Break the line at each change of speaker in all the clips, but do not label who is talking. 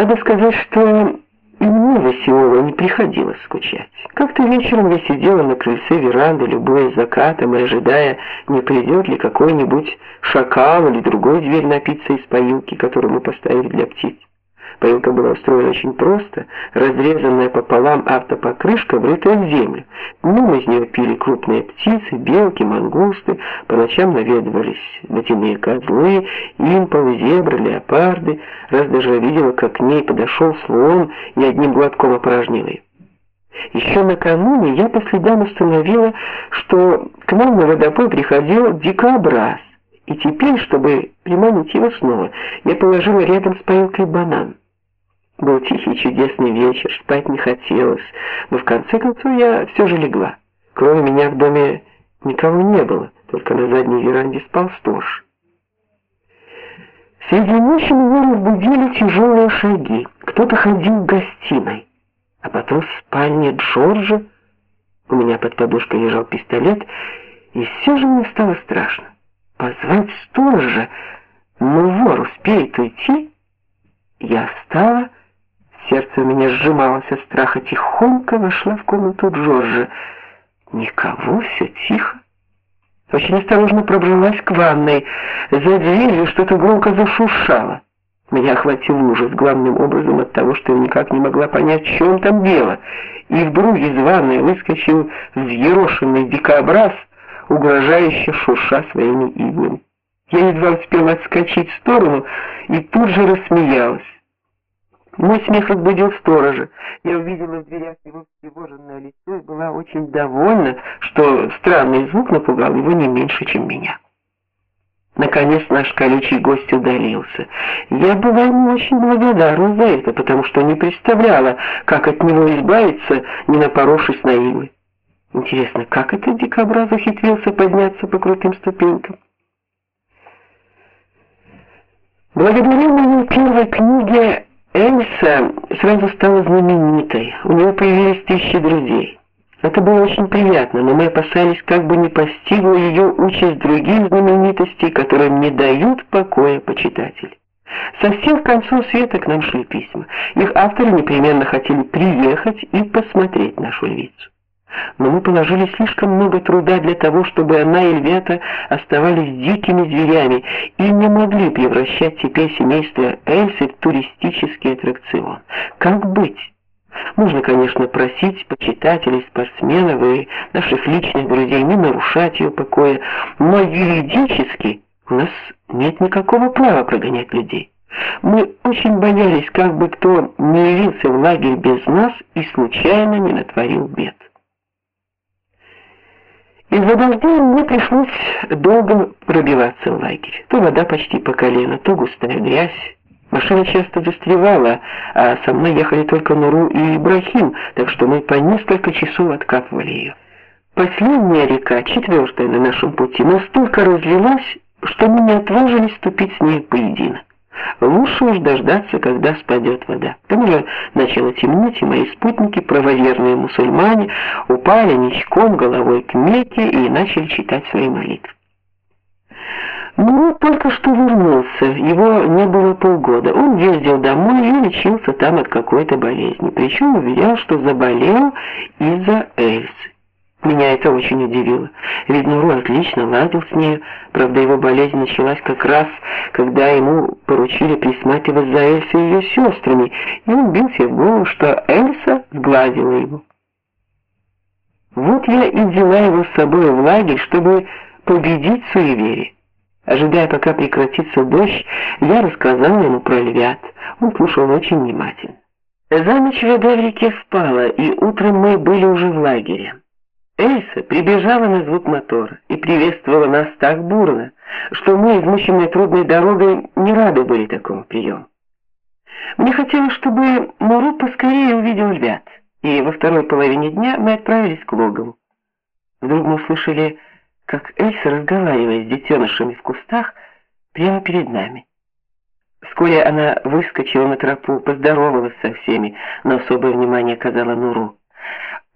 Надо сказать, что и мне за не приходилось скучать. Как-то вечером я сидела на крыльце веранды, любуясь закатом и ожидая, не придет ли какой-нибудь шакал или другой зверь напиться из поилки, которую мы поставили для птиц. Поилка была устроена очень просто, разрезанная пополам автопокрышка, врытая в землю. Днем из нее пили крупные птицы, белки, мангусты, по ночам наведывались ночные козлы, имполы, зебры, леопарды. Раз даже видела, как к ней подошел слон и одним глотком опорожнил ее. Еще накануне я по следам установила, что к нам на водопой приходил дикобраз. И теперь, чтобы приманить его снова, я положила рядом с поилкой банан. Был тихий чудесный вечер, спать не хотелось, но в конце концов я все же легла. Кроме меня в доме никого не было, только на задней веранде спал сторож. Среди ночи меня разбудили тяжелые шаги. Кто-то ходил в гостиной. А потом в спальне Джорджа у меня под подушкой лежал пистолет, и все же мне стало страшно. Позвать сторожа, но вор успеет уйти? Я встала Сердце у меня сжималось от страха. Тихонько вошла в комнату Джорджа. Никого, все тихо. Очень осторожно пробралась к ванной. За дверью что-то громко зашуршало. Меня охватил ужас, главным образом от того, что я никак не могла понять, в чем там дело. И вдруг из ванной выскочил взъерошенный дикобраз, угрожающе шурша своими иглами. Я едва успела отскочить в сторону и тут же рассмеялась. Мой смех разбудил сторожа. Я увидела в дверях его встревоженное лицо и была очень довольна, что странный звук напугал его не меньше, чем меня. Наконец наш колючий гость удалился. Я была ему очень благодарна за это, потому что не представляла, как от него избавиться, не напоровшись на иглы. Интересно, как этот дикобраз ухитрился подняться по крутым ступенькам? Благодаря моей первой книге Эльса сразу стала знаменитой. У нее появились тысячи друзей. Это было очень приятно, но мы опасались, как бы не постигла ее участь других знаменитостей, которым не дают покоя почитателей. Со всех концов света к нам шли письма. Их авторы непременно хотели приехать и посмотреть нашу львицу но мы положили слишком много труда для того, чтобы она и львята оставались дикими зверями и не могли превращать теперь семейство Эльсы в туристический аттракцион. Как быть? Можно, конечно, просить почитателей, спортсменов и наших личных друзей не нарушать ее покоя, но юридически у нас нет никакого права прогонять людей. Мы очень боялись, как бы кто не явился в лагерь без нас и случайно не натворил бед. Из-за дождя мне пришлось долго пробиваться в лагерь. То вода почти по колено, то густая грязь. Машина часто застревала, а со мной ехали только Нуру и Ибрахим, так что мы по несколько часов откапывали ее. Последняя река, четвертая на нашем пути, настолько разлилась, что мы не отважились ступить с ней поединок. Лучше уж дождаться, когда спадет вода. К тому же начало темнеть, и мои спутники, правоверные мусульмане, упали ничком головой к Мекке и начали читать свои молитвы. Ну, только что вернулся, его не было полгода. Он ездил домой и лечился там от какой-то болезни. Причем уверял, что заболел из-за Эльсы. Меня это очень удивило. Ведь Нуру отлично ладил с ней. Правда, его болезнь началась как раз, когда ему поручили присматривать за Эльсой и ее сестрами, и он бил себе в голову, что Эльса сгладила его. Вот я и взяла его с собой в лагерь, чтобы победить суеверие. Ожидая, пока прекратится дождь, я рассказала ему про львят. Он слушал очень внимательно. За ночь вода в реке впала, и утром мы были уже в лагере. Эльса прибежала на звук мотора и приветствовала нас так бурно, что мы, измученные трудной дорогой, не рады были такому приему. Мне хотелось, чтобы Муру поскорее увидел львят, и во второй половине дня мы отправились к логову. Вдруг мы услышали, как Эльса разговаривает с детенышами в кустах прямо перед нами. Вскоре она выскочила на тропу, поздоровалась со всеми, но особое внимание оказала Нуру.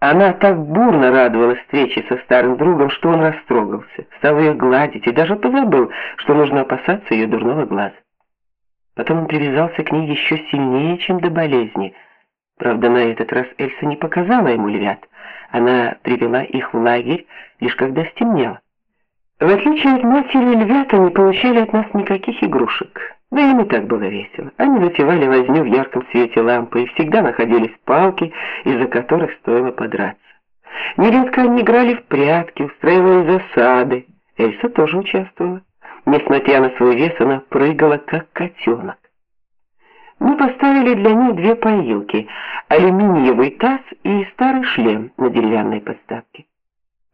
Она так бурно радовалась встрече со старым другом, что он растрогался, стал ее гладить и даже позабыл, что нужно опасаться ее дурного глаза. Потом он привязался к ней еще сильнее, чем до болезни. Правда, на этот раз Эльса не показала ему львят. Она привела их в лагерь лишь когда стемнело. В отличие от матери, львята не получали от нас никаких игрушек. Да им и так было весело. Они затевали возню в ярком свете лампы, и всегда находились палки, из-за которых стоило подраться. Нередко они играли в прятки, устраивали засады. Эльса тоже участвовала. Несмотря на свой вес, она прыгала как котенок. Мы поставили для них две поилки, алюминиевый таз и старый шлем на деревянной подставке.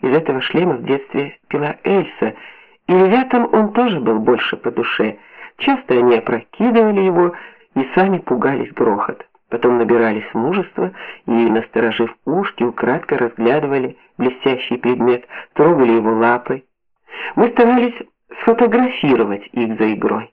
Из этого шлема в детстве пила Эльса, и ребятам он тоже был больше по душе. Часто они опрокидывали его и сами пугались грохота. Потом набирались мужества и, насторожив ушки, украдкой разглядывали блестящий предмет, трогали его лапой. Мы старались сфотографировать их за игрой.